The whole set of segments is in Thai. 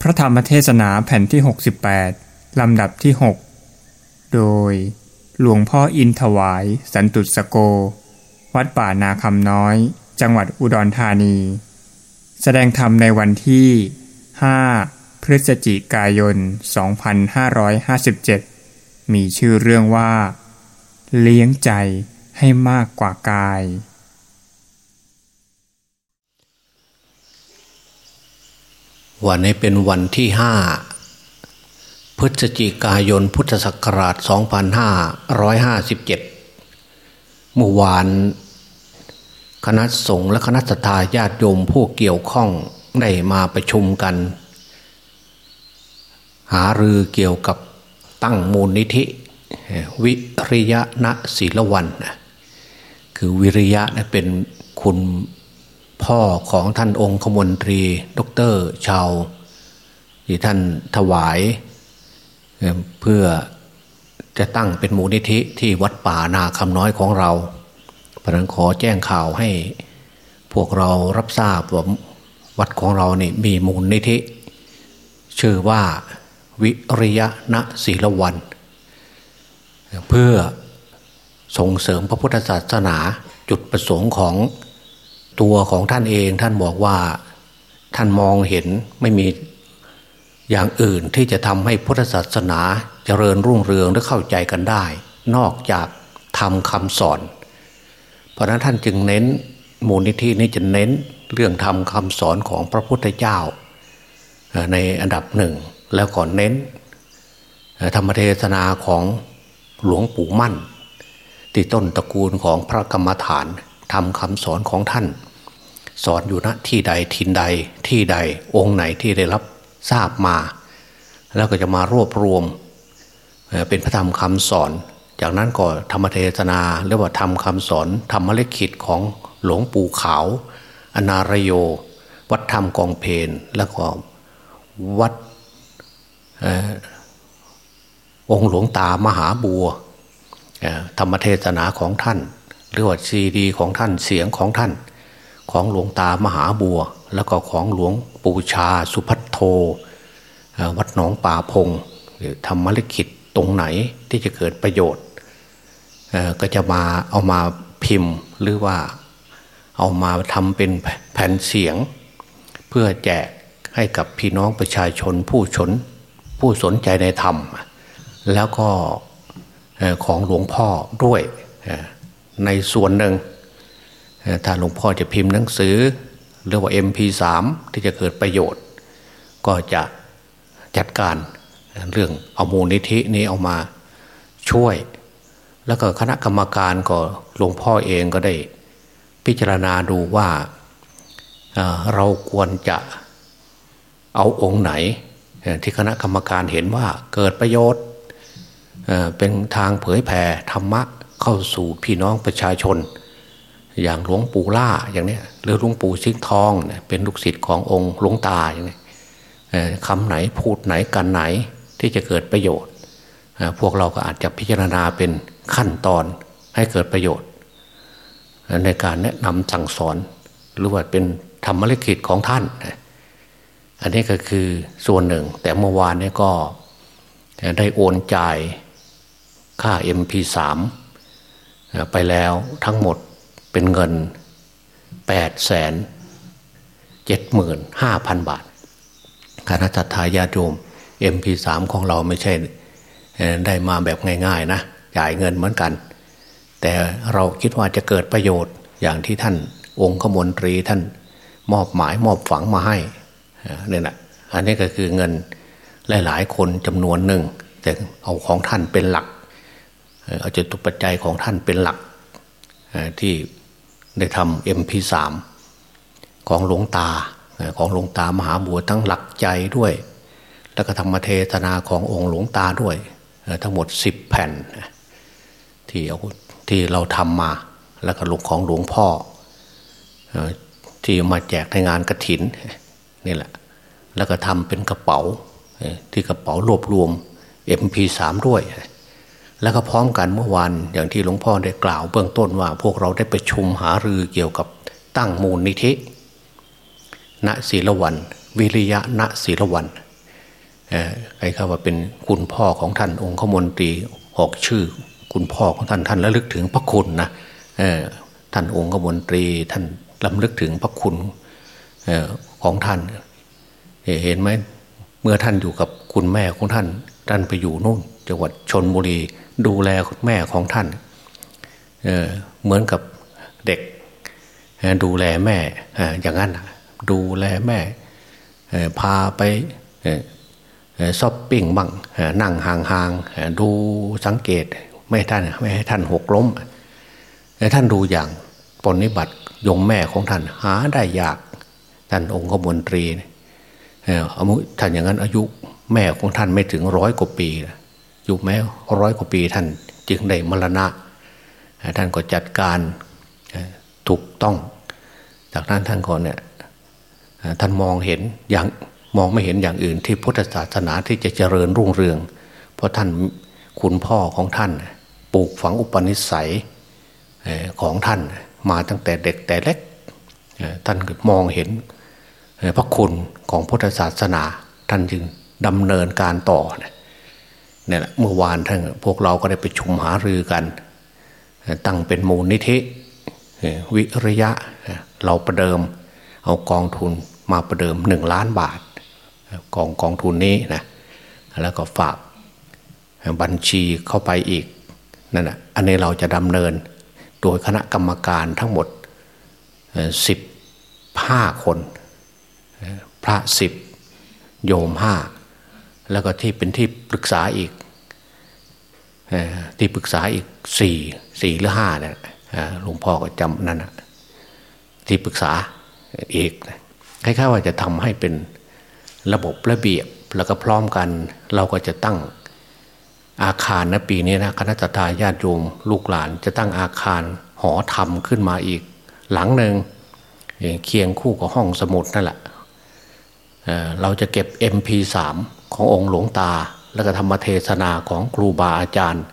พระธรรมเทศนาแผ่นที่ 68 ลำดับที่ 6 โดยหลวงพ่ออินถวาย สันตุสโก วัดป่านาคำน้อย จังหวัดอุดรธานี แสดงธรรมในวันที่ 5 พฤศจิกายน 2557 มีชื่อเรื่องว่า เลี้ยงใจให้มากกว่ากาย วันนี้เป็นวันที่ห้าพฤศจิกายนพุทธศักราช 2557 เมื่อวานคณะสงฆ์และคณะทาญาติโยมผู้เกี่ยวข้องได้มาประชุมกัน หารือเกี่ยวกับตั้งมูลนิธิ วิริยะณศีลวัน คือวิริยะเป็นคุณ พ่อของท่านองค์ขมนตรีดรชาวที่ท่านถวาย เพื่อจะตั้งเป็นมูลนิธิที่วัดป่านาคำน้อยของเราเพราะนั้นขอแจ้งข่าวให้พวกเรารับทราบว่าวัดของเรานี่มีมูลนิธิ ชื่อว่าวิริยะณศีลวัน เพื่อส่งเสริมพระพุทธศาสนาจุดประสงค์ของ ตัวของท่านเองท่านบอกว่าท่านมองเห็นไม่มีอย่างอื่นที่จะทำให้พุทธศาสนาเจริญรุ่งเรืองและเข้าใจกันได้ นอกจากทำคำสอน เพราะนั้นท่านจึงเน้นมูลนิธินี้จะเน้นเรื่องทำคำสอนของพระพุทธเจ้า ในอันดับหนึ่งแล้วก่อนเน้น ธรรมเทศนาของหลวงปู่มั่น ที่ต้นตระกูลของพระกรรมฐานทำคำสอนของท่าน สอนอยู่ณที่ใดทินใดที่ใดองค์ไหนที่ได้รับทราบมา แล้วก็จะมารวบรวม เป็นพระธรรมคำสอน จากนั้นก็ธรรมเทศนาเรียกว่าทำคำสอนธรรมเลขิตของหลวงปู่ขาว อนารโย วัดธรรมกองเพนแล้วก็วัดองค์หลวงตามหาบัวธรรมเทศนาของท่าน หรือว่าซีดีของท่านเสียงของท่าน ของหลวงตามหาบัว แล้วก็ของหลวงปู่ชาสุพัทโทวัดหนองป่าพงทำมลิขิตตรงไหนที่จะเกิดประโยชน์ก็จะมาเอามาพิมพ์หรือว่าเอามาทำเป็นแผ่นเสียง เพื่อแจกให้กับพี่น้องประชาชนผู้ชนผู้สนใจในธรรม แล้วก็ของหลวงพ่อด้วยในส่วนหนึ่ง ถ้าหลวงพ่อจะพิมพ์หนังสือเรียกว่า MP3 ที่จะเกิดประโยชน์ ก็จะจัดการเรื่องเอามูลนิธินี้เอามาช่วย แล้วก็คณะกรรมการก็หลวงพ่อเองก็ได้พิจารณาดูว่าเราควรจะเอาองค์ไหน ที่คณะกรรมการเห็นว่าเกิดประโยชน์เป็นทางเผยแผ่ธรรมะเข้าสู่พี่น้องประชาชน อย่างหลวงปู่ล่าอย่างเนี้ยหรือหลวงปู่ชิงทองเป็นลูกศิษย์ขององค์หลวงตาอย่างนี้คำไหนพูดไหนกันไหนที่จะเกิดประโยชน์ พวกเราก็อาจจะพิจารณาเป็นขั้นตอนให้เกิดประโยชน์ ในการแนะนำสั่งสอนหรือว่าเป็นธรรมลิขิตของท่าน อันนี้ก็คือส่วนหนึ่ง แต่เมื่อวานนี้ก็ได้โอนจ่ายค่า MP3 ไปแล้วทั้งหมด เป็นเงิน8 7 5 0 0 0บาทคณะทายาโยม MP3 ของเราไม่ใช่ได้มาแบบง่าย ๆ นะจ่ายเงินเหมือนกัน แต่เราคิดว่าจะเกิดประโยชน์อย่างที่ท่านองค์ขมนตรีท่านมอบหมายมอบฝังมาให้เนี่ยนะอันนี้ก็คือเงินหลาย ๆ คนจำนวนหนึ่ง แต่เอาของท่านเป็นหลัก เอาจตุปัจจัยของท่านเป็นหลักที่ ได้ทำเอ็มพีสามของหลวงตาของหลวงตามหาบัวทั้งหลักใจด้วย แล้วก็ธรรมเทศนาขององค์หลวงตาด้วย ทั้งหมดสิบแผ่น ที่เอาที่เราทำมา แล้วก็หลวงของหลวงพ่อ ที่มาแจกในงานกระถินนี่แหละ แล้วก็ทำเป็นกระเป๋าที่กระเป๋ารวบรวม MP3 ด้วย แล้วก็พร้อมกันเมื่อวานอย่างที่หลวงพ่อได้กล่าวเบื้องต้นว่า พวกเราได้ไประชุมหารือเกี่ยวกับตั้งมูลนิธิณศีลวัน วิริยะณศีลวันใครเขาว่าเป็นคุณพ่อของท่านองค์ขมนตรีออกชื่อ คุณพ่อของท่านท่านระลึกถึงพระคุณนะท่านองค์ขมนตรีท่านลำลึกถึงพระคุณของท่านเห็นไหมเมื่อท่านอยู่กับคุณแม่ของท่าน ท่านไปอยู่นู่นจังหวัดชนบุรี ดูแลแม่ของท่านเเหมือนกับเด็กดูแลแม่อย่างนั้นดูแลแม่พาไปช้อปปิ้งบ้างนั่งห่างๆดูสังเกตไม่ให้ท่านไม่ให้ท่านหกล้มท่านดูอย่างปนิบัติยงแม่ของท่านหาได้ยากท่านองค์ขมนตรีอายุท่านอย่างนั้นอายุแม่ของท่านไม่ถึงร้อยกว่าปี อยู่แม้ร้อยกว่าปีท่านจึงได้มรณะ ท่านก็จัดการถูกต้อง จากนั้นท่านก็เนี่ยท่านมองเห็นอย่างมองไม่เห็นอย่างอื่นที่พุทธศาสนาที่จะเจริญรุ่งเรือง เพราะท่านคุณพ่อของท่านปลูกฝังอุปนิสัยของท่านมาตั้งแต่เด็กแต่เล็กท่านมองเห็นพระคุณของพุทธศาสนา ท่านจึงดำเนินการต่อ เนี่ยแหละเมื่อวานท่านพวกเราก็ได้ไปชุมหารือกัน ตั้งเป็นมูลนิธิวิริยะเราประเดิมเอากองทุนมาประเดิมหนึ่งล้านบาท กองกองทุนนี้นะแล้วก็ฝากบัญชีเข้าไปอีกนั่นแหะอันนี้เราจะดำเนินโดยคณะกรรมการทั้งหมดสิบห้าคน พระสิบโยมห้า แล้วก็ที่เป็นที่ปรึกษาอีกที่ปรึกษาอีกสี่สี่หรือห้าเนี่ยหลวงพ่อก็จำนั่นที่ปรึกษาอีกคล้ายๆว่าจะทำให้เป็นระบบระเบียบแล้วก็พร้อมกัน เราก็จะตั้งอาคารนะปีนี้นะคณะทาญาติโยมลูกหลานจะตั้งอาคารหอธรรมขึ้นมาอีก หลังหนึ่งเคียงคู่กับห้องสมุดนั่นแหละเราจะเก็บ MP3 ขององค์หลวงตา แล้วก็ธรรมเทศนาของครูบาอาจารย์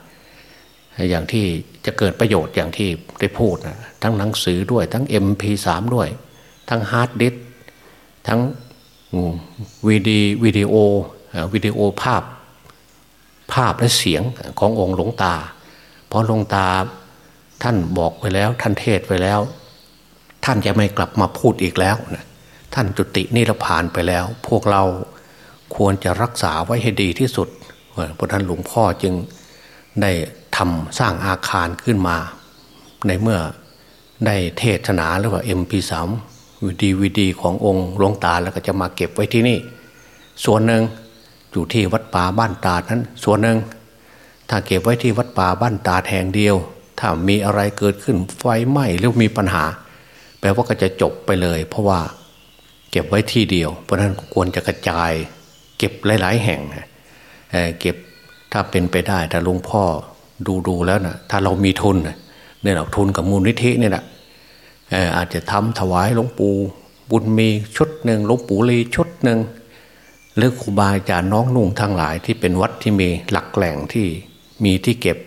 อย่างที่จะเกิดประโยชน์อย่างที่ได้พูดนะทั้งหนังสือด้วย ทั้ง MP3 ด้วย ทั้งฮาร์ดดิสก์ทั้งวิดีวิดีโอวิดีโอภาพภาพและเสียงขององค์หลวงตา เพราะหลวงตาท่านบอกไปแล้วท่านเทศไปแล้ว ท่านจะไม่กลับมาพูดอีกแล้วนะท่านจุตินิรพานไปแล้ว พวกเรา ควรจะรักษาไว้ให้ดีที่สุดเพราะท่านหลวงพ่อจึงได้ทำสร้างอาคารขึ้นมา ในเมื่อได้เทศนาหรือว่า MP3 ดีวีดีขององค์หลวงตาแล้วก็จะมาเก็บไว้ที่นี่ ส่วนหนึ่งอยู่ที่วัดป่าบ้านตานั้น ส่วนหนึ่งถ้าเก็บไว้ที่วัดป่าบ้านตาแห่งเดียว ถ้ามีอะไรเกิดขึ้นไฟไหม้หรือมีปัญหา แปลว่าก็จะจบไปเลย เพราะว่าเก็บไว้ที่เดียว เพราะนั้นควรจะกระจาย ก็บหลาย ๆ แห่งเก็บถ้าเป็นไปได้ถ้าหลวงพ่อดูดูแล้วนะถ้าเรามีทุนเนี่ยเราทุนกับมูลนิธิเนี่ยนะอาจจะทำถวายหลวงปู่บุญมีชุดหนึ่งหลวงปู่ลีชุดหนึ่งหรือครูบาอาจารย์น้องนุ่งทั้งหลายที่เป็นวัดที่มีหลักแหล่งที่มีที่เก็บ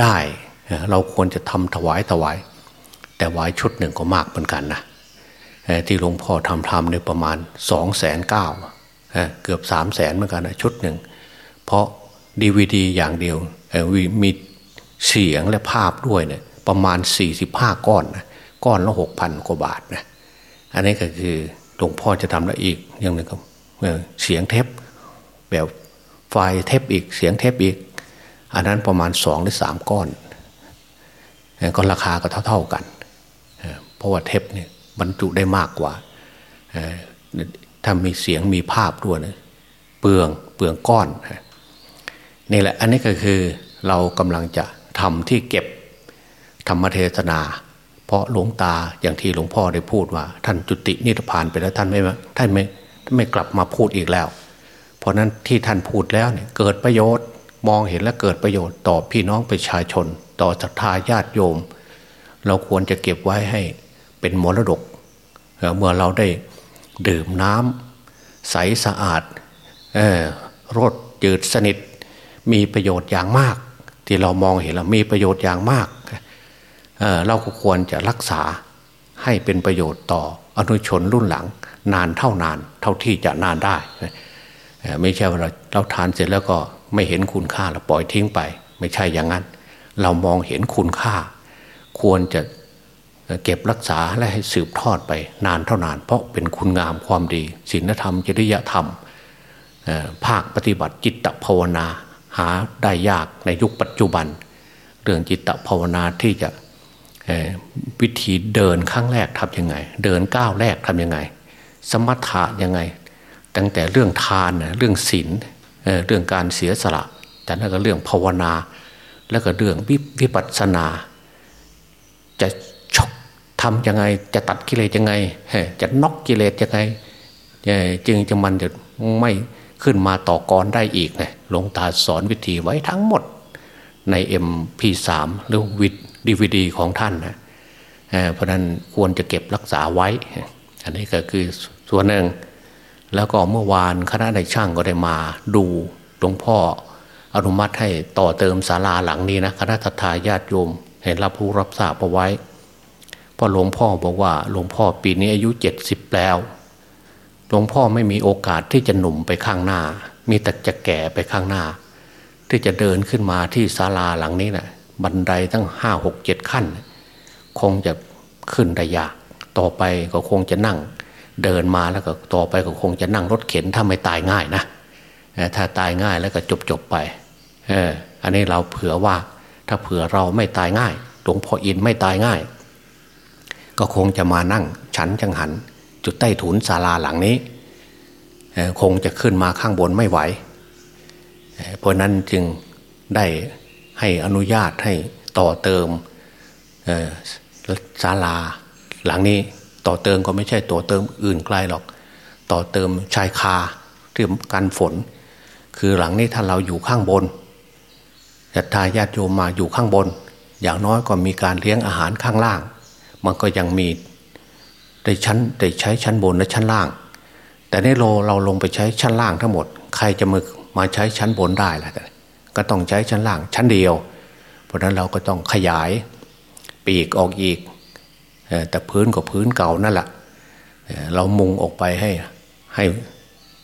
ได้ เราควรจะทำถวายถวาย แต่วายชุดหนึ่งก็มากเหมือนกันนะที่หลวงพ่อทำทำในประมาณสองแสนเก้า เกือบสามแสนเหมือนกันนะชุดหนึ่ง เพราะดีวดีอย่างเดียวมีเสียงและภาพด้วยเนี่ยประมาณสี่สิบห้าก้อนนะก้อนละหกพันกว่าบาทนะอันนี้ก็คือหลวงพ่อจะทำแล้วอีกอย่างหนึ่งก็เสียงเทปแบบไฟเทปอีกเสียงเทปอีก อันนั้นประมาณสองหรือสามก้อนก็ราคาก็เท่า ๆกัน เพราะว่าเทปเนี่ยบรรจุได้มากกว่า ถ้ามีเสียงมีภาพด้วยนะเปลืองเปลืองก้อนนี่แหละอันนี้ก็คือเรากำลังจะทำที่เก็บธรรมเทศนา เพราะหลวงตาอย่างที่หลวงพ่อได้พูดว่า ท่านจุตินิพพานไปแล้วท่านไม่ท่านไม่ไม่กลับมาพูดอีกแล้ว เพราะนั้นที่ท่านพูดแล้วเนี่ยเกิดประโยชน์มองเห็นและเกิดประโยชน์ต่อพี่น้องประชาชน ต่อศรัทธาญาติโยม เราควรจะเก็บไว้ให้เป็นมรดก เมื่อเราได้ ดื่มน้ำใสสะอาดรสจืดสนิท มีประโยชน์อย่างมาก ที่เรามองเห็นแล้วมีประโยชน์อย่างมากเเราก็ควรจะรักษาให้เป็นประโยชน์ต่ออนุชนรุ่นหลัง นานเท่านาน เท่าที่จะนานได้ ไม่ใช่ว่าเราเราทานเสร็จแล้วก็ไม่เห็นคุณค่าเราปล่อยทิ้งไป ไม่ใช่อย่างนั้น เรามองเห็นคุณค่า ควรจะ เก็บรักษาและให้สืบทอดไปนานเท่านาน เพราะเป็นคุณงามความดีศีลธรรมจริยธรรม ภาคปฏิบัติจิตภาวนาหาได้ยากในยุคปัจจุบัน เรื่องจิตภาวนาที่จะวิธีเดินครั้งแรกทำยังไง เดินก้าวแรกทำยังไง สมถะยังไง ตั้งแต่เรื่องทานเรื่องศีลเรื่องการเสียสละแต่นั่นก็เรื่องภาวนา แล้วก็เรื่องวิปัสสนาจะ ทำยังไงจะตัดกิเลสยังไงจะนอกกิเลสยังไงจึงจะมันจะไม่ขึ้นมาต่อกรได้อีกไงหลวงตาสอนวิธีไว้ทั้งหมดใน MP3 หรือวิดดีวดีของท่านนะเพราะนั้นควรจะเก็บรักษาไว้ อันนี้ก็คือส่วนหนึ่ง แล้วก็เมื่อวานคณะในช่างก็ได้มาดูหลวงพ่ออนุมัติให้ต่อเติมศาลาหลังนี้นะคณะทาญาติโยม เห็นรับรู้รับทราบเอาไว้ พราะหลวงพ่อบอกว่าหลวงพ่อปีนี้อายุเจ็ดสิบแล้ว หลวงพ่อไม่มีโอกาสที่จะหนุ่มไปข้างหน้า มีแต่จะแก่ไปข้างหน้า ที่จะเดินขึ้นมาที่ศาลาหลังนี้นะ่ะบันไดตั้งห้าหกเจ็ดขั้น คงจะขึ้นได้ยาก ต่อไปก็คงจะนั่ง เดินมาแล้วก็ต่อไปก็คงจะนั่งรถเข็นถ้าไม่ตายง่ายนะถ้าตายง่ายแล้วก็จบจบไปเอออันนี้เราเผื่อว่าถ้าเผื่อเราไม่ตายง่าย หลวงพ่ออินไม่ตายง่าย ก็คงจะมานั่งฉันจังหัน จุดใต้ถุนศาลาหลังนี้ คงจะขึ้นมาข้างบนไม่ไหว เพราะนั้นจึงได้ให้อนุญาตให้ต่อเติมศาลาหลังนี้ต่อเติมก็ไม่ใช่ต่อเติมอื่นไกลหรอก ต่อเติมชายคาเตรียมกันฝน คือหลังนี้ถ้าเราอยู่ข้างบนจัตตาญาติโยมมาอยู่ข้างบน อย่างน้อยก็มีการเลี้ยงอาหารข้างล่าง มันก็ยังมีได้ชั้นได้ใช้ชั้นบนและชั้นล่าง แต่ในโลเราลงไปใช้ชั้นล่างทั้งหมด ใครจะมามาใช้ชั้นบนได้ล่ะก็ต้องใช้ชั้นล่างชั้นเดียว เพราะนั้นเราก็ต้องขยายปีกออกอีก แต่พื้นก็พื้นเก่านั่นแหละเรามุงออกไปให้ให้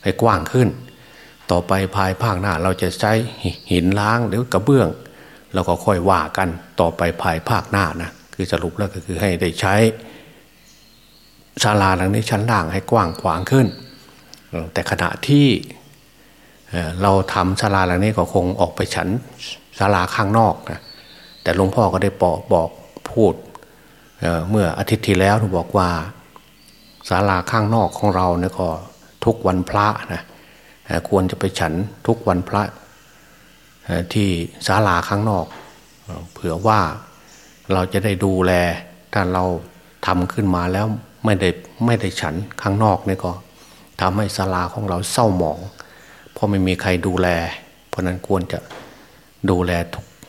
ให้กว้างขึ้น ต่อไปภายภาคหน้าเราจะใช้หินล้างหรือกระเบื้อง เราก็ค่อยว่ากันต่อไปภายภาคหน้านะ คือสรุปแล้วก็คือให้ได้ใช้ศาลาหลังนี้ชั้นล่างให้กว้างขวางขึ้น แต่ขณะที่เราทำศาลาหลังนี้ก็คงออกไปฉันศาลาข้างนอกนะแต่หลวงพ่อก็ได้บอกบอกพูดเเมื่ออาทิตย์ที่แล้วบอกว่าศาลาข้างนอกของเราเนี่ยก็ทุกวันพระนะควรจะไปฉันทุกวันพระที่ศาลาข้างนอกเผื่อว่า เราจะได้ดูแล ถ้าเราทำขึ้นมาแล้วไม่ได้ไม่ได้ฉันข้างนอกนี่ก็ทำให้ศาลาของเราเศร้าหมอง เพราะไม่มีใครดูแล เพราะนั้นควรจะดูแล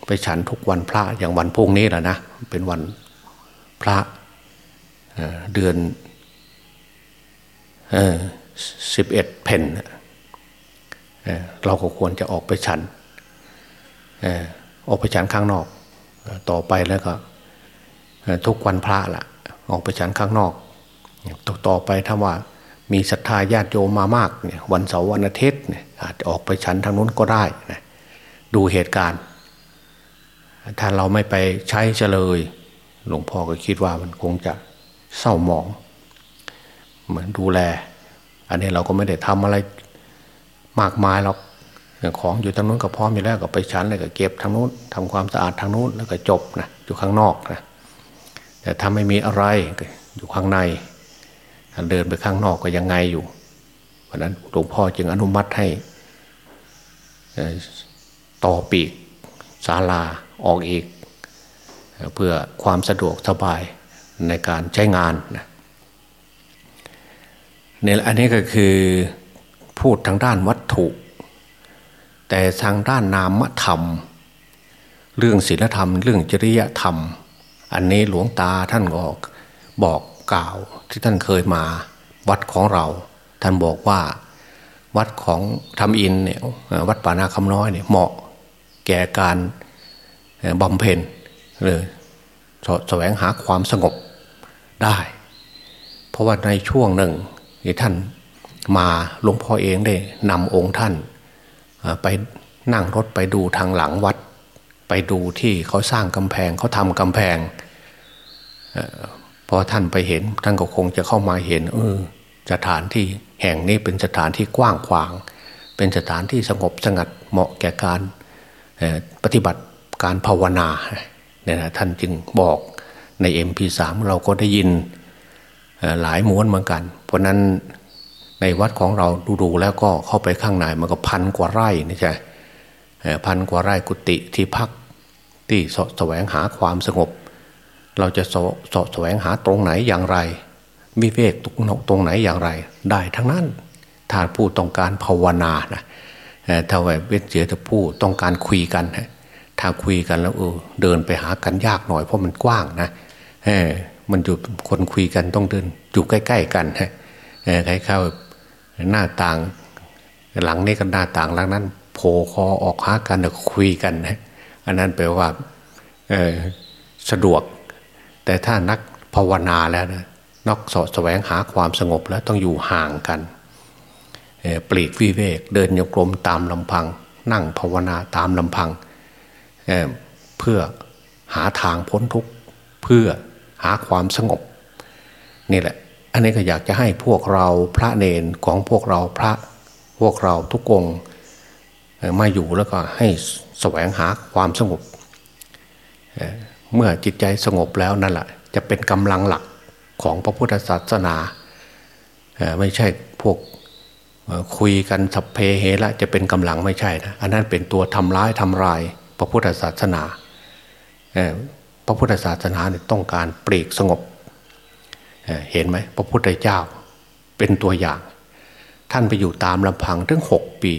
ไปฉันทุกวันพระอย่างวันพุ่งนี้แหละนะเป็นวันพระเดือนสิบเอ็ดเพนเราก็ควรจะออกไปฉันออกไปฉันข้างนอก ต่อไปแล้วก็ทุกวันพระละออกไปฉันข้างนอกต่อไปถ้าว่ามีศรัทธาญาติโยมมามากเนี่ยวันเสาร์วันอาทิตย์เนี่ยอาจจะออกไปฉันทางนู้นก็ได้นะดูเหตุการณ์ ถ้าเราไม่ไปใช้เฉลย หลวงพ่อก็คิดว่ามันคงจะเศร้าหมอง เหมือนดูแล อันนี้เราก็ไม่ได้ทำอะไรมากมายหรอก ของอยู่ทางนู้นก็พร้อมอยู่แล้วก็ไปชั้นเลยก็เก็บทางนู้นทำความสะอาดทางนู้นแล้วก็จบนะอยู่ข้างนอกนะแต่ถ้าไม่มีอะไรอยู่ข้างในเดินไปข้างนอกก็ยังไงอยู่เพราะนั้นหลวงพ่อจึงอนุมัติให้ต่อปีกศาลาออกอีก เพื่อความสะดวกสบายในการใช้งานนะเนี่ยอันนี้ก็คือพูดทางด้านวัตถุ แต่ทางด้านนามธรรม เรื่องศีลธรรม เรื่องจริยธรรม อันนี้หลวงตาท่านก็บอกกล่าวที่ท่านเคยมา วัดของเรา ท่านบอกว่าวัดของทำอินเนี่ยวัดป่านาคำน้อยเนี่ยเหมาะแก่การบำเพ็ญหรือแสวงหาความสงบได้ เพราะว่าในช่วงหนึ่งที่ท่านมาหลวงพ่อเองได้นำองค์ท่าน ไปนั่งรถไปดูทางหลังวัด ไปดูที่เขาสร้างกำแพงเขาทำกำแพงพอท่านไปเห็นท่านก็คงจะเข้ามาเห็นเออสถานที่แห่งนี้เป็นสถานที่กว้างขวาง เป็นสถานที่สงบสงัดเหมาะแก่การปฏิบัติการภาวนาเนี่ยนะท่านจึงบอกใน MP3 เราก็ได้ยินหลายม้วนเหมือนกัน เพราะนั้น ในวัดของเราดูๆแล้วก็เข้าไปข้างในมันก็พันกว่าไร่นี่ใช่พันกว่าไร่กุฏิที่พักที่สแสวงหาความสงบ เราจะสสแสวงหาตรงไหนอย่างไรวิเวกตรงไหนอย่างไร ได้ทั้งนั้นถ้าผู้ต้องการภาวนานะถ้าว่าเวทเสียจะผู้ต้องการคุยกันถ้าคุยกันแล้วเออเดินไปหากันยากหน่อยเพราะมันกว้างนะเออมันอยู่คนคุยกันต้องเดินอยู่ใกล้ ๆ กันฮะใครเข้า หน้าต่างหลังนี้กับหน้าต่างหลังนั้นโผล่คอออกหากันคุยกันนะอันนั้นแปลว่าสะดวก แต่ถ้านักภาวนาแล้วนะนอกสอดแสวงหาความสงบแล้วต้องอยู่ห่างกันปลีกวิเวก เดินโยกลมตามลำพัง นั่งภาวนาตามลำพังเเพื่อหาทางพ้นทุกข์เพื่อหาความสงบ นี่แหละ อันนี้ก็อยากจะให้พวกเราพระเนนของพวกเราพระพวกเราทุกองมาอยู่แล้วก็ให้แสวงหาความสงบเมื่อจิตใจสงบแล้วนั่นแหละจะเป็นกำลังหลักของพระพุทธศาสนา ไม่ใช่พวกคุยกันสัพเพเหระจะเป็นกำลังไม่ใช่นะอันนั้นเป็นตัวทำร้ายทำลายพระพุทธศาสนาพระพุทธศาสนาต้องการปลีกสงบ เห็นไหมพระพุทธเจ้าเป็นตัวอย่าง ท่านไปอยู่ตามลำพังถึงหกปี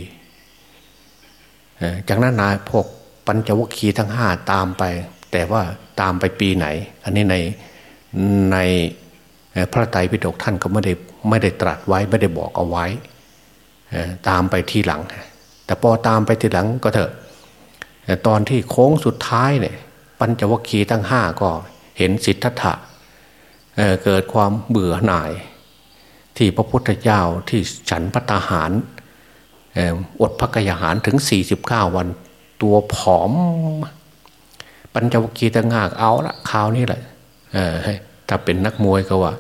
จากนั้นนายพวกปัญจวัคคีย์ทั้งห้าตามไป แต่ว่าตามไปปีไหน อันนี้ในในพระไตรปิฎกท่านก็ไม่ได้ไม่ได้ตรัสไว้ไม่ได้บอกเอาไว้ตามไปทีหลัง แต่พอตามไปทีหลังก็เถอะตอนที่โค้งสุดท้ายเนี่ยปัญจวัคคีย์ทั้งห้าก็เห็นสิทธัตถะ เเกิดความเบื่อหน่าย ที่พระพุทธเจ้าที่ฉันพัตาหารอดพักยาหารถึง 49 วัน ตัวผอม ปัญจวัคคีย์ทั้งห้าเอาละคราวนี้แหละถ้าเป็นนักมวยก็ว่า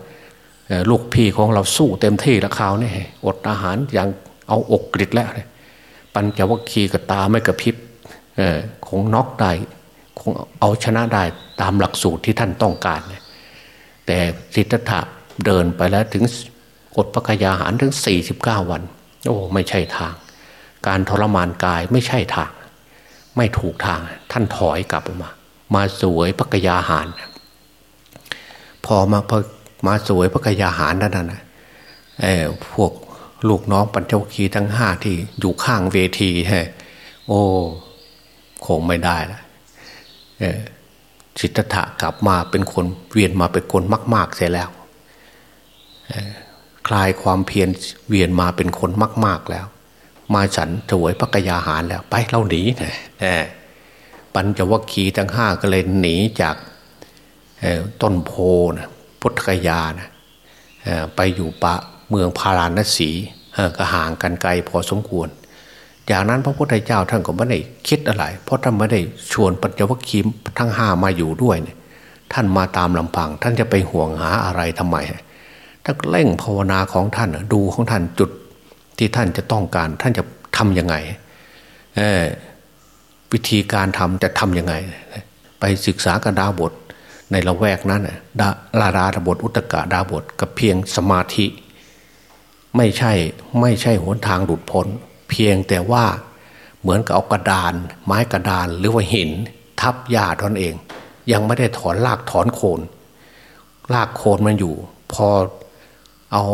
ลูกพี่ของเราสู้เต็มที่ล้วคราวนี้อดอาหารอย่างเอาอกกริดแล้วปัญจวัคคีย์ก็ตาไม่กระพริบคงน็อกได้คงเอาชนะได้ตามหลักสูตรที่ท่านต้องการ แต่สิทธัตถะเดินไปแล้วถึงอดปกยาหารถึง 49 วัน โอ้ไม่ใช่ทาง การทรมานกายไม่ใช่ทาง ไม่ถูกทางท่านถอยกลับออกมา มาสวยปกยาหาร พอมาพอมาสวยปกยาหารนั่นนะเออพวกลูกน้องปัญจวคีทั้งห้าที่อยู่ข้างเวทีฮะโอ้คงไม่ได้ละ สิทธัตถะกลับมาเป็นคนเวียนมาเป็นคนมาก ๆ เสียแล้วคลายความเพียรเวียนมาเป็นคนมาก ๆแล้ว มาฉันถวยพระกยาหารแล้วไปเล่าหนีนะปัญจวัคคีย์ทั้งห้าก็เลยหนีจากต้นโพนะพุทธกยานะไปอยู่ปะเมืองพาราณสีก็ห่างกันไกลพอสมควร จากนั้นพระพุทธเจ้าท่านก็ไม่ได้คิดอะไร เพราะท่านไม่ได้ชวนปัญจวัคคีย์ทั้งห้ามาอยู่ด้วยเนี่ยท่านมาตามลำพัง ท่านจะไปห่วงหาอะไรทำไมท่านเร่งภาวนาของท่านดูของท่านจุดที่ท่านจะต้องการ ท่านจะทํำยังไงวิธีการทำจะทํำยังไง ไปศึกษากระดาบทในละแวกนั้นดาลาดาบทอุตกะดาบทกับเพียงสมาธิ ไม่ใช่ไม่ใช่หนทางหลุดพ้น เพียงแต่ว่าเหมือนกับเอากระดาน ไม้กระดานหรือว่าหิน ทับหญ้าตนเอง ยังไม่ได้ถอนรากถอนโคนรากโคนมันอยู่ พอเอา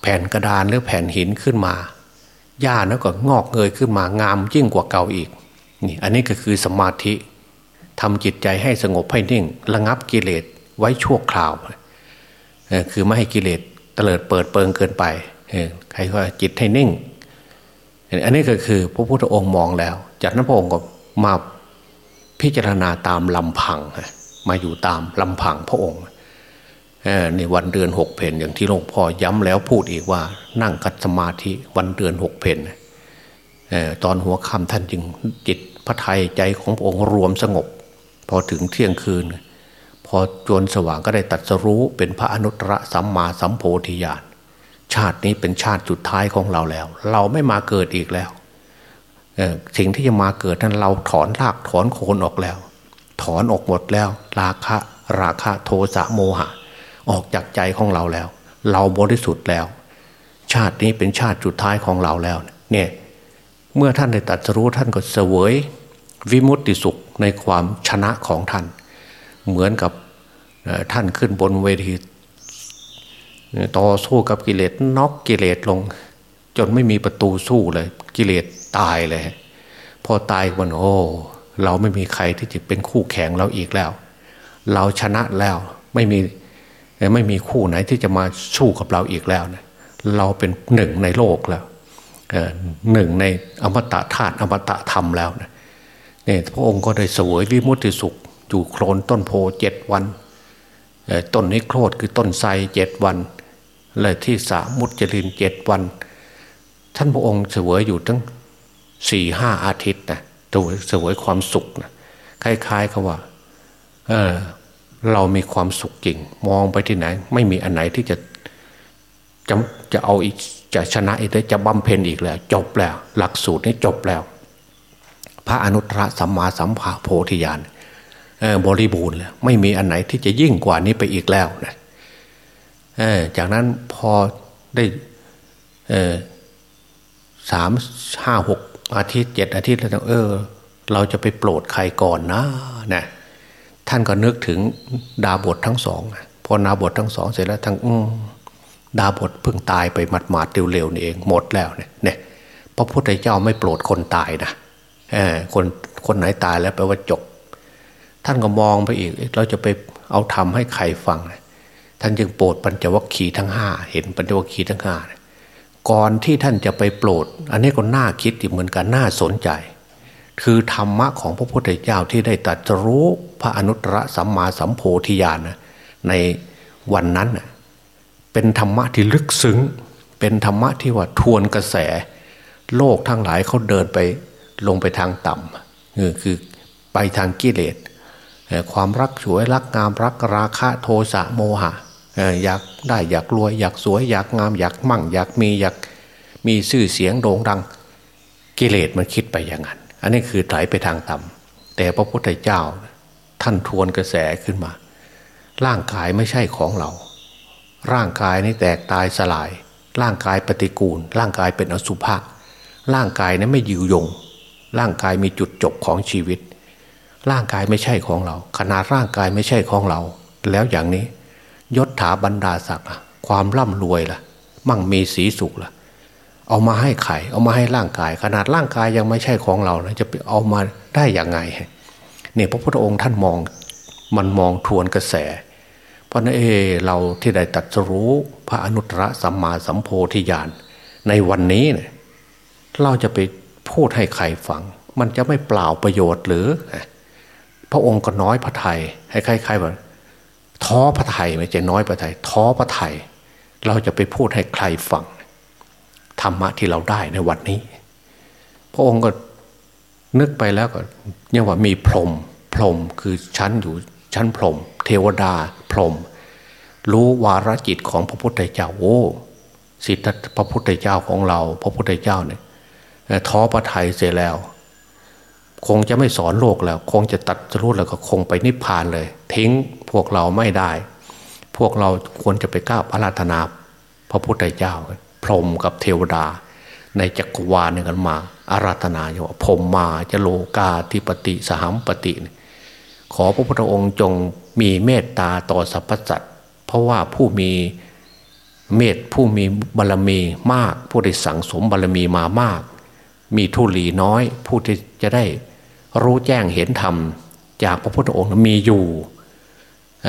แผ่นกระดานหรือแผ่นหินขึ้นมาหญ้านั้นก็งอกเงยขึ้นมางามยิ่งกว่าเก่าอีกนี่อันนี้ก็คือสมาธิทำจิตใจให้สงบให้นิ่ง ระงับกิเลสไว้ชั่วคราวคือไม่ให้กิเลสเตลิดเปิดเปิงเกินไปใครว่าจิตให้นิ่ง อันนี้ก็คือพระพุทธองค์มองแล้ว จากนั้นพระองค์ก็มาพิจารณาตามลำพัง มาอยู่ตามลำพังพระองค์ในวันเดือนหกเพนอย่างที่หลวงพ่อย้ำแล้วพูดอีกว่า นั่งคัดสมาธิวันเดือนหกเพนตอนหัวค่ำท่านจึงจิตพระไทยใจของพระองค์รวมสงบ พอถึงเที่ยงคืน พอจวนสว่างก็ได้ตัดสรู้เป็นพระอนุตตรสัมมาสัมโพธิญาณ ชาตินี้เป็นชาติสุดท้ายของเราแล้ว เราไม่มาเกิดอีกแล้วสิ่งที่จะมาเกิดนั้นเราถอนรากถอนโคนออกแล้ว ถอนออกหมดแล้ว ราคะราคะโทสะโมหะ ออกจากใจของเราแล้ว เราบริสุทธิ์แล้ว ชาตินี้เป็นชาติสุดท้ายของเราแล้ว เนี่ยเมื่อท่านได้ตัดรู้ท่านก็เสวย วิมุตติสุขในความชนะของท่าน เหมือนกับท่านขึ้นบนเวที ต่อสู้กับกิเลสน็อกกิเลสลง จนไม่มีประตูสู้เลย กิเลสตายเลย พอตายวันโอ้เราไม่มีใครที่จะเป็นคู่แข่งเราอีกแล้ว เราชนะแล้วไม่มีไม่มีคู่ไหนที่จะมาสู้กับเราอีกแล้วนะเราเป็นหนึ่งในโลกแล้วหนึ่งในอมตะธาตุอมตะธรรมแล้วนะนี่พระองค์ก็ได้สวยวิมุตติสุข อยู่โคลนต้นโพเจ็ดวันต้นนิโครธคือต้นไทรเจ็ดวัน เลยที่สามุจลินเจ็ดวัน ท่านพระองค์เสวยอยู่ตั้งสี่ห้าอาทิตย์นะตัวเสวยความสุขนะคล้ายๆกับว่า เออเรามีความสุขจริง มองไปที่ไหน ไม่มีอันไหนที่จะจะจะเอาอีกจะชนะอีกจะบำเพ็ญอีกแล้ว จบแล้ว หลักสูตรนี้จบแล้ว พระอนุตตรสัมมาสัมภาโพธิญาณบริบูรณ์แล้วไม่มีอันไหนที่จะยิ่งกว่านี้ไปอีกแล้วนะ จากนั้นพอได้สามห้าหกอาทิตย์เจ็ดอาทิตย์แล้วเออ เราจะไปโปรดใครก่อนนะนะท่านก็นึกถึงดาบททั้งสองพอนาบททั้งสองเสร็จแล้วทั้งดาบทเพิ่งตายไปหมาดๆเร็วๆนี่เองหมดแล้วเนี่ยเนี่ยพระพุทธเจ้าไม่โปรดคนตายนะคนคนไหนตายแล้วแปลว่าจบ ท่านก็มองไปอีก เราจะไปเอาทำให้ใครฟัง ท่านจึงโปรดปัญจวัคคีย์ทั้งห้าเห็นปัญจวัคคีย์ทั้งห้าก่อนที่ท่านจะไปโปรด อันนี้ก็น่าคิดอีกเหมือนกันน่าสนใจ คือธรรมะของพระพุทธเจ้าที่ได้ตรัสรู้พระอนุตตรสัมมาสัมโพธิญาณในวันนั้นเป็นธรรมะที่ลึกซึ้ง เป็นธรรมะที่ว่าทวนกระแส โลกทั้งหลายเขาเดินไปลงไปทางต่ำคือไปทางกิเลสความรักสวยรักงามรักราคะโทสะโมหะ อยากได้อยากรวยอยากสวยอยากงามอยากมั่ง อยากมีอยากมีชื่อเสียงโด่งดังกิเลสมันคิดไปอย่างนั้น อันนี้คือไหลไปทางต่ำแต่พระพุทธเจ้าท่านทวนกระแสขึ้นมา ร่างกายไม่ใช่ของเรา ร่างกายนี่แตกตายสลาย ร่างกายปฏิกูล ร่างกายเป็นอสุภะร่างกายนั้นไม่ยืวยง ร่างกายมีจุดจบของชีวิต ร่างกายไม่ใช่ของเรา ขนาดร่างกายไม่ใช่ของเรา แล้วอย่างนี้ ยศถาบรรดาศักดิ์ความร่ำรวยล่ะ มั่งมีสีสุขล่ะ เอามาให้ไข่เอามาให้ร่างกาย ขนาดร่างกายยังไม่ใช่ของเรานะจะไปเอามาได้อย่างไงเนี่ยพระพุทธองค์ท่านมองมันมองทวนกระแส เพราะนั้นเอเราที่ได้ตัดรู้พระอนุตตรสัมมาสัมโพธิญาณในวันนี้เนี่ยเราจะไปพูดให้ใครฟัง มันจะไม่เปล่าประโยชน์หรือ พระองค์ก็น้อยพระไทยให้ใครๆว่า ท้อพระไทยไม่ใช่น้อยพระไทยท้อพระไทย เราจะไปพูดให้ใครฟังธรรมะที่เราได้ในวันนี้ พระองค์ก็นึกไปแล้วก็ยังว่ามีพรมพรมคือชั้นอยู่ชั้นพรมเทวดาพรมรู้วาระจิตของพระพุทธเจ้าโอ้สิทธิพระพุทธเจ้าของเรา พระพุทธเจ้าเนี่ยท้อพระไทยเสียแล้ว คงจะไม่สอนโลกแล้ว คงจะตัดรู้แล้วก็คงไปนิพพานเลย ทิ้งพวกเราไม่ได้ พวกเราควรจะไปก้าวอาราธนา พระพุทธเจ้า พรหมกับเทวดา ในจักรวาลเนี่ยกันมา อาราธนาอยู่ว่าพรหมมาจะโลกาธิปติสหัมปติขอพระพุทธองค์จงมีเมตตาต่อสรรพสัตว์เพราะว่าผู้มีเมตผู้มีบารรมีมาก ผู้ได้สั่งสมบารรมีมามาก มีทุลีน้อย ผู้ที่จะได้ รู้แจ้งเห็นธรรม จากพระพุทธองค์มีอยู่อ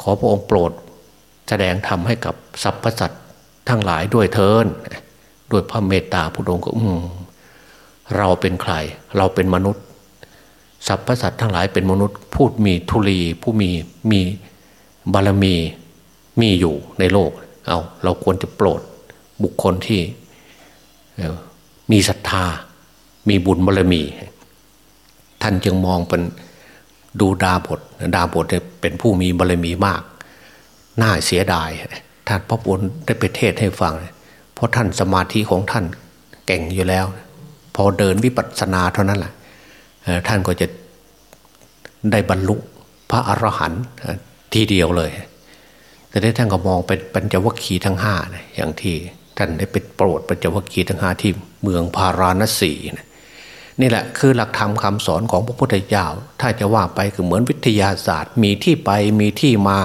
ขอพระองค์โปรดแสดงธรรมให้กับสรรพสัตว์ทั้งหลายด้วยเทินด้วยพระเมตตาพระองค์ก็อืมเราเป็นใคร เราเป็นมนุษย์สรรพสัตว์ทั้งหลายเป็นมนุษย์พูดมีทุลีผู้มีมีบารมีมีอยู่ในโลก เอาเราควรจะโปรดบุคคลที่มีศรัทธา มีบุญบารมี ท่านจึงมองเป็นดูดาบทดาบทเป็นผู้มีบารมีมาก น่าเสียดายท่านพระบุญได้ไปเทศให้ฟัง เพราะท่านสมาธิของท่านเก่งอยู่แล้ว พอเดินวิปัสสนาเท่านั้นแหละท่านก็จะได้บรรลุพระอรหันต์ทีเดียวเลย แต่ได้ท่านก็มองเป็นปัญจวัคคีย์ทั้งห้านะอย่างที่ท่านได้ไปโปรดปัญจวัคคีย์ทั้งห้าที่เมืองพาราณสีนะ นี่แหละคือหลักธรรมคาสอนของพระพุทธเจ้า ถ้าจะว่าไปคือเหมือนวิทยาศาสตร์ มีที่ไปมีที่มา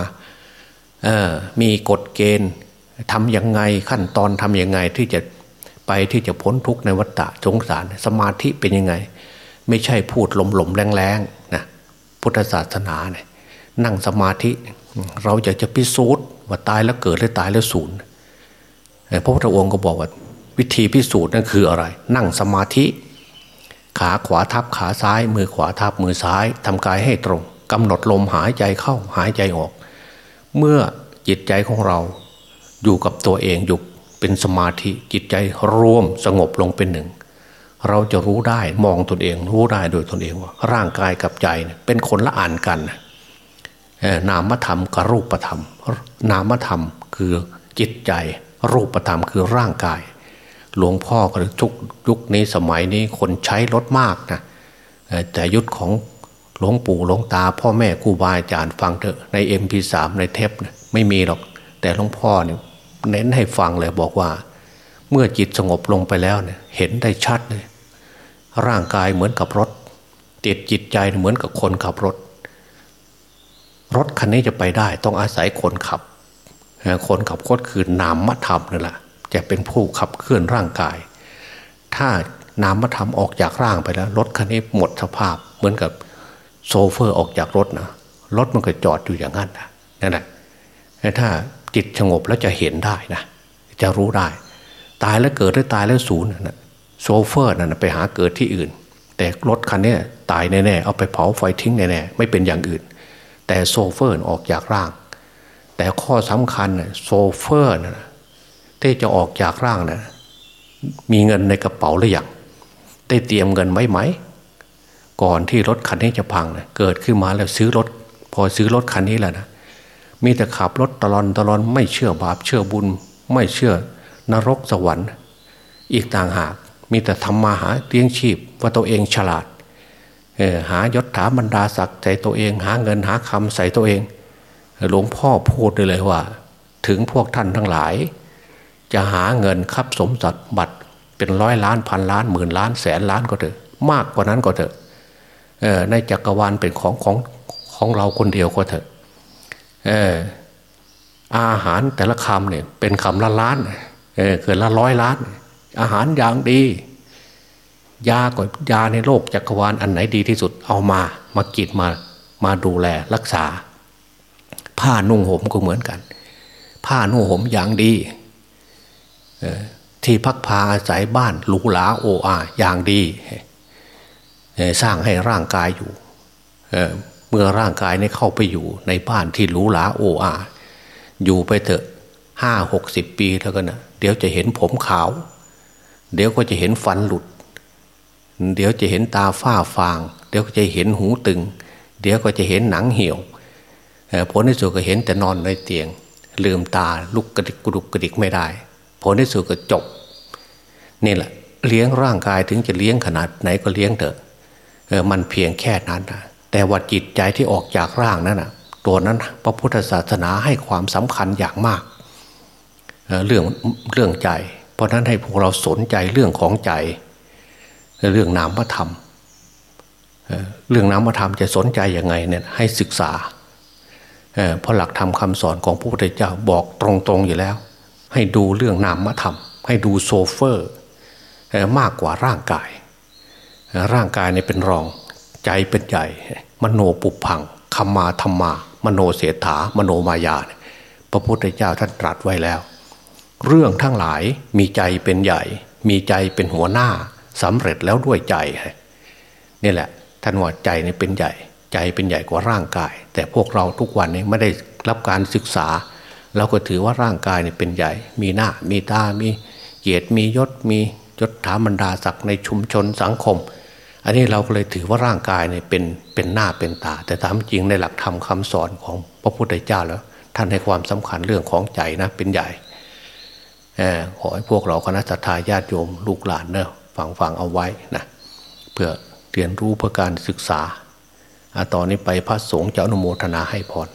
เออมีกฎเกณฑ์ทำยังไงขั้นตอนทำยังไงที่จะไปที่จะพ้นทุกข์ในวัฏฏะสงสาร สมาธิเป็นยังไง ไม่ใช่พูดหลมๆแรงๆนะพุทธศาสนาเนี่ยนั่งสมาธิ เราอยากจะพิสูจน์ว่าตายแล้วเกิดหรือตายแล้วสูญพระพุทธองค์ก็บอกว่า วิธีพิสูจน์นั่นคืออะไร นั่งสมาธิ ขาขวาทับขาซ้าย มือขวาทับมือซ้ายทำกายให้ตรง กำหนดลมหายใจเข้าหายใจออก เมื่อจิตใจของเราอยู่กับตัวเองอยู่เป็นสมาธิจิตใจรวมสงบลงเป็นหนึ่ง เราจะรู้ได้มองตนเอง รู้ได้โดยตนเองว่า ร่างกายกับใจเป็นคนละอ่านกันนามธรรมกับรูปธรรม นามธรรมคือจิตใจ รูปธรรมคือร่างกาย หลวงพ่อก็ทุกยุคนี้สมัยนี้คนใช้รถมากนะแต่ยุคของหลวงปู่หลวงตา พ่อแม่ครูบาอาจารย์ฟังเถอะใน MP3 ในเทปไม่มีหรอก แต่หลวงพ่อเนี่ยเน้นให้ฟังเลยบอกว่า เมื่อจิตสงบลงไปแล้วเนี่ยเห็นได้ชัดเลย ร่างกายเหมือนกับรถจิตจิตใจเหมือนกับคนขับรถ รถคันนี้จะไปได้ ต้องอาศัยคนขับคนขับก็คือนามธรรมนี่นแหละ จะเป็นผู้ขับเคลื่อนร่างกาย ถ้านามธรรมออกจากร่างไปแล้วรถคันนี้หมดสภาพ เหมือนกับโชเฟอร์ออกจากรถนะรถมันก็จอดอยู่อย่างนั้นนะนั่นแหละถ้าจิตสงบแล้วจะเห็นได้นะจะรู้ได้ ตายแล้วเกิดหรือตายแล้วสูญนะโชเฟอร์นั่นไปหาเกิดที่อื่น แต่รถคันนี้ตายแน่ๆเอาไปเผาไฟทิ้งแน่ๆไม่เป็นอย่างอื่น แต่โชเฟอร์ออกจากร่าง แต่ข้อสำคัญโซเฟอร์นะ ที่จะออกจากร่างนะมีเงินในกระเป๋าหรือยังได้เตรียมเงินไว้ไหม ก่อนที่รถคันนี้จะพังนะเกิดขึ้นมาแล้วซื้อรถ พอซื้อรถคันนี้แล้วนะมีแต่ขับรถตลอนตลอนไม่เชื่อบาปเชื่อบุญ ไม่เชื่อนรกสวรรค์ อีกต่างหาก มีแต่ทำมาหาเลี้ยงชีพว่าตัวเองฉลาดหายศถาบรรดาศักดิ์ใส่ตัวเอง หาเงินหาคำใส่ตัวเอง หลวงพ่อพูดเลยว่า ถึงพวกท่านทั้งหลาย จะหาเงินคับสมสัตบัตรเป็นร้อยล้านพันล้านหมื่นล้านแสนล้านก็เถอะ มากกว่านั้นก็เถอะในจักรวาลเป็นของของของเราคนเดียวก็เถอะออาหารแต่ละคำเนี่ยเป็นคำละล้านเออเกินละร้อยล้าน อาหารอย่างดี ยาก่ยาในโลกจักรวาลอันไหนดีที่สุดเอามามากินมามาดูแลรักษา ผ้านุ่งห่มก็เหมือนกัน ผ้านุ่งห่มอย่างดี ที่พักพาอาศัยบ้านหรูหราโออาอย่างดี สร้างให้ร่างกายอยู่เมื่อร่างกายนี้เข้าไปอยู่ในบ้านที่หรูหราโอ้อาอยู่ไปเถอะห้าหกสิบปีเท่ากันนะเดี๋ยวจะเห็นผมขาว เดี๋ยวก็จะเห็นฟันหลุด เดี๋ยวจะเห็นตาฝ้าฟาง เดี๋ยวก็จะเห็นหูตึง เดี๋ยวก็จะเห็นหนังเหี่ยวผลที่สุดก็เห็นแต่นอนในเตียง ลืมตาลุกกระดิกกระดุกกระดิกไม่ได้ ผลที่สุดก็จบ นี่แหละ เลี้ยงร่างกายถึงจะเลี้ยงขนาดไหนก็เลี้ยงเถอะมันเพียงแค่นั้นนะแต่ว่าจิตใจที่ออกจากร่างนั้นนะตัวนั้นพระพุทธศาสนาให้ความสำคัญอย่างมากเรื่องเรื่องใจ เพราะนั้นให้พวกเราสนใจเรื่องของใจ เรื่องนามธรรมเรื่องนามธรรมจะสนใจยังไงเนี่ยให้ศึกษาเพราะหลักธรรมคาสอนของพระพุทธเจ้าบอกตรงๆอยู่แล้ว ให้ดูเรื่องนามธรรม ให้ดูโซเฟอร์มากกว่าร่างกาย ร่างกายเนี่ยเป็นรองใจเป็นใหญ่มโนปุพังคำมาธรรมามโนเสถามโนมายา พระพุทธเจ้าท่านตรัสไว้แล้ว เรื่องทั้งหลายมีใจเป็นใหญ่ มีใจเป็นหัวหน้าสำเร็จแล้วด้วยใจนี่แหละท่านว่าใจนี่เป็นใหญ่ ใจเป็นใหญ่กว่าร่างกาย แต่พวกเราทุกวันนี้ไม่ได้รับการศึกษา เราก็ถือว่าร่างกายเนี่ยเป็นใหญ่ มีหน้า มีตา มีเกียรติ มียศ มียศถาบรรดาศักดิ์ในชุมชนสังคม อันนี้เราก็เลยถือว่าร่างกายเนี่ยเป็นเป็นหน้าเป็นตา แต่ตามจริงในหลักธรรมคาสอนของพระพุทธเจ้าแล้ว ท่านให้ความสำคัญเรื่องของใจนะเป็นใหญ่ขอให้พวกเราคณะสัตยาญาติโยมลูกหลานเนอะฟังฟังเอาไว้นะเพื่อเรียนรู้เพื่อการศึกษาตอนนี้ไปพระสงฆ์จะอนุโมทนาให้พร